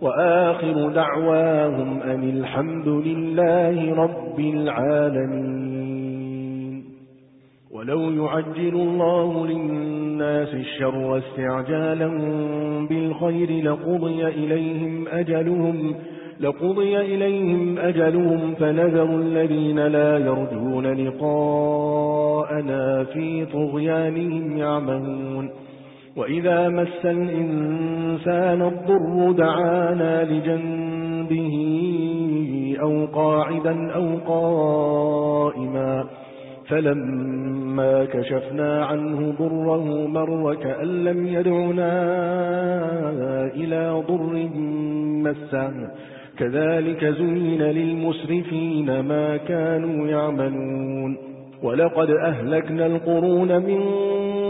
وآخر دعواهم أن الحمد لله رب العالمين. ولو يعجل الله للناس الشر استعجالا بالخير لقضي إليهم أجلهم لقضي إليهم أجلهم فنذر الذين لا يرجون لقاءنا في طغيانهم يعمهون. وإذا مس الإنسان الضر دعانا لجنبه أو قاعدا أو قائما فلما كشفنا عنه ضره مر كأن لم يدعنا إلى ضر مسه. كذلك زين للمسرفين ما كانوا يعملون. ولقد أهلكنا القرون من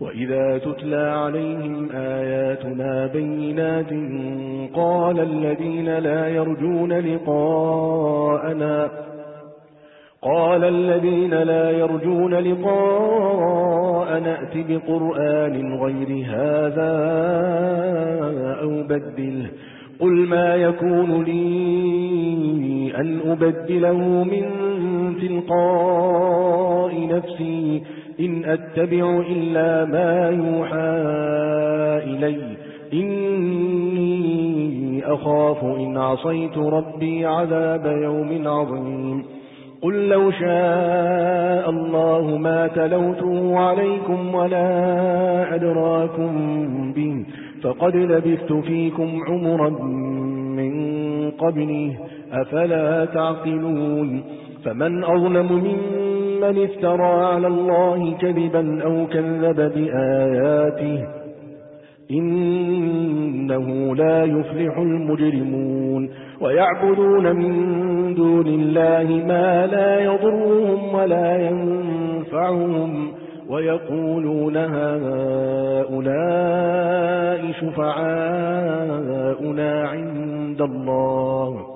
وإذا تتلى عليهم آياتنا بينات قال الذين لا يرجون لقاءنا قال الذين لا يرجون لقاء نأت بقرآن غير هذا أو بدله قل ما يكون لي أن أبدله من تلقاء نفسي إن أتبع إلا ما يوحى إلي. إني أخاف إن عصيت ربي عذاب يوم عظيم. قل لو شاء الله ما تلوته عليكم ولا أدراكم به فقد لبثت فيكم عمرا من قبله أفلا تعقلون؟ فمن أظلم ممن افترى على الله كذبا أو كذب بآياته إنه لا يفلح المجرمون ويعبدون من دون الله ما لا يضرهم ولا ينفعهم ويقولون هؤلاء شفعاؤنا عند الله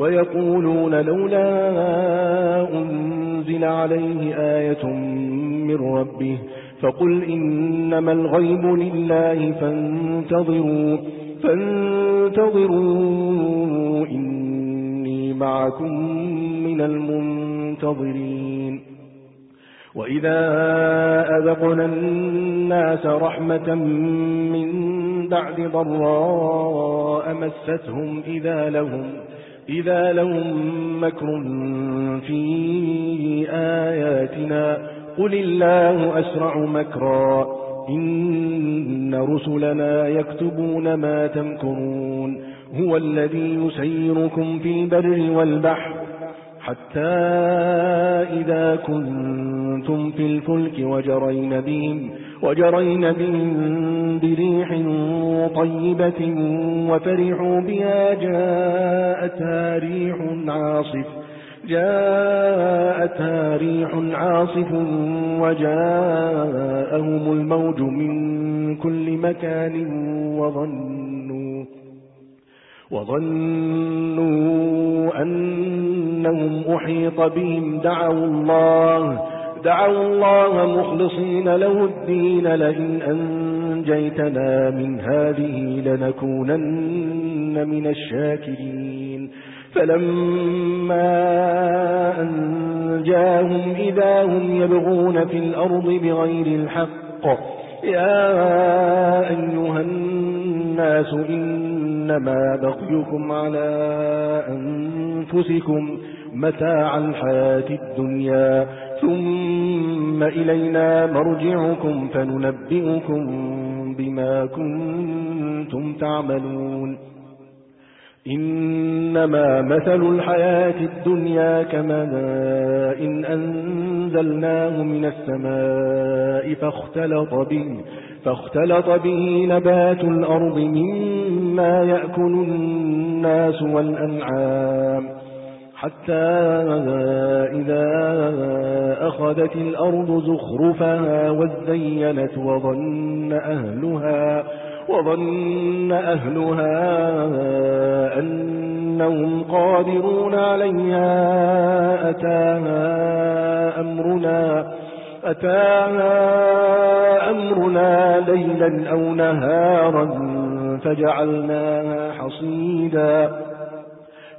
ويقولون لولا أنزل عليه آية من ربه فقل إنما الغيب لله فانتظروا فانتظروا إني معكم من المنتظرين. وإذا أذقنا الناس رحمة من بعد ضراء مستهم إذا لهم إذا لهم مكر في آياتنا قل الله أسرع مكرا إن رسلنا يكتبون ما تمكرون هو الذي يسيركم في البر والبحر حتى إذا كنتم في الفلك وجرين بهم وجرين بهم بريح طيبة وفرحوا بها جاءتها ريح عاصف جاءتها ريح عاصف وجاءهم الموج من كل مكان وظنوا وظنوا أنهم أحيط بهم دعوا الله دعوا الله مخلصين له الدين لئن أنجيتنا من هذه لنكونن من الشاكرين. فلما أنجاهم إذا هم يبغون في الأرض بغير الحق يا أيها الناس إنما بقيكم على أنفسكم متاع الحياة الدنيا ثم إلينا مرجعكم فننبئكم بما كنتم تعملون. إنما مثل الحياة الدنيا كماء إن أنزلناه من السماء فاختلط به فاختلط به نبات الأرض مما يأكل الناس والأنعام. حتى إذا أخذت الأرض زخرفها وزينت وظن أهلها وظن أهلها أنهم قادرون عليها. أتاها أمرنا أتاها أمرنا ليلا أو نهارا فجعلناها حصيدا.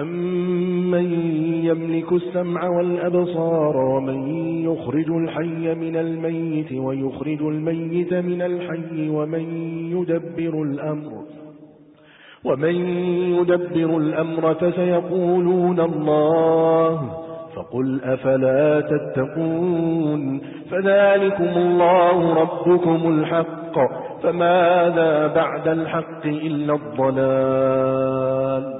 أمن يملك السمع والأبصار ومن يخرج الحي من الميت ويخرج الميت من الحي ومن يدبر الأمر ومن يدبر الأمر فسيقولون الله فقل أفلا تتقون فذلكم الله ربكم الحق فماذا بعد الحق إلا الضلال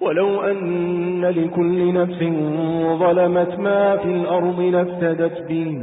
ولو أن لكل نفس ظلمت ما في الأرض لافتدت به.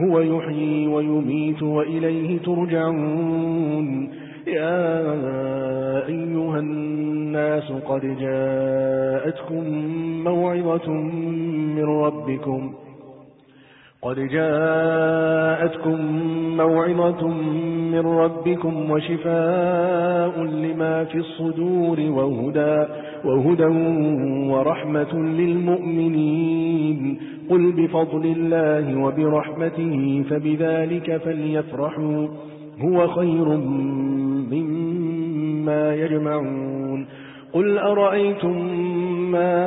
هو يحيي ويميت وإليه ترجعون. يا أيها الناس قد جاءتكم موعظة من ربكم. قد جاءتكم موعظة من ربكم وشفاء لما في الصدور وهدى, وهدى ورحمة للمؤمنين. قل بفضل الله وبرحمته فبذلك فليفرحوا هو خير مما يجمعون. قل أرأيتم ما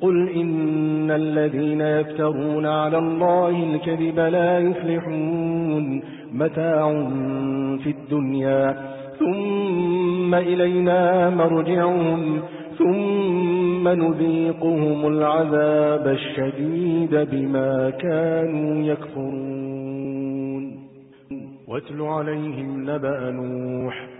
قل إن الذين يفترون على الله الكذب لا يفلحون متاع في الدنيا ثم إلينا مرجعهم ثم نذيقهم العذاب الشديد بما كانوا يكفرون. واتل عليهم نبأ نوح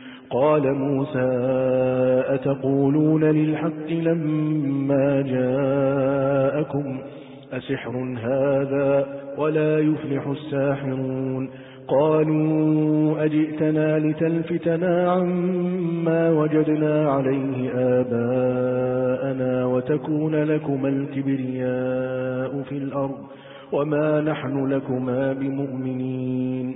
قال موسى أتقولون للحق لما جاءكم أسحر هذا ولا يفلح الساحرون. قالوا أجئتنا لتلفتنا عما وجدنا عليه آباءنا وتكون لكما الكبرياء في الأرض وما نحن لكما بمؤمنين.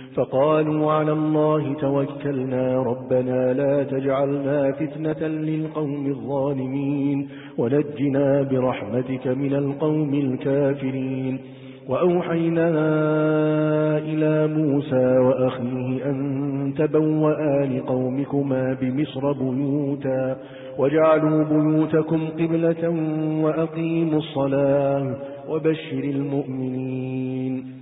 فقالوا على الله توكلنا ربنا لا تجعلنا فتنة للقوم الظالمين ونجنا برحمتك من القوم الكافرين. وأوحينا إلى موسى وأخيه أن تبوأ لقومكما بمصر بيوتا وجعلوا بيوتكم قبلة وأقيموا الصلاة وبشر المؤمنين.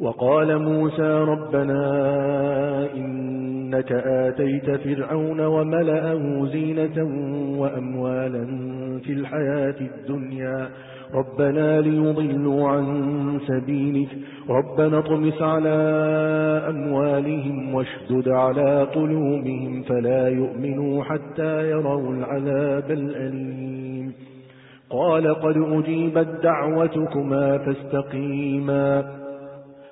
وقال موسى ربنا إنك آتيت فرعون وملأه زينة وأموالا في الحياة الدنيا. ربنا ليضلوا عن سبيلك. ربنا اطمس على أموالهم واشدد على قلوبهم فلا يؤمنوا حتى يروا العذاب الأليم. قال قد أجيبت دعوتكما فاستقيما.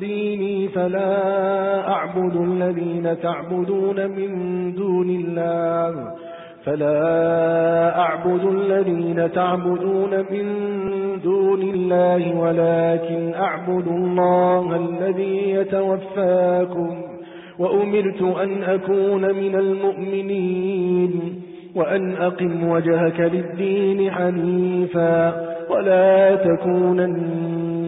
ديني فلا أعبد الذين تعبدون من دون الله. فلا أعبد الذين تعبدون من دون الله ولكن أعبد الله الذي يتوفاكم. وأمرت أن أكون من المؤمنين وأن أقم وجهك للدين حنيفا. ولا تكونن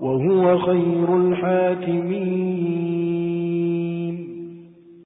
وهو خير الحاكمين.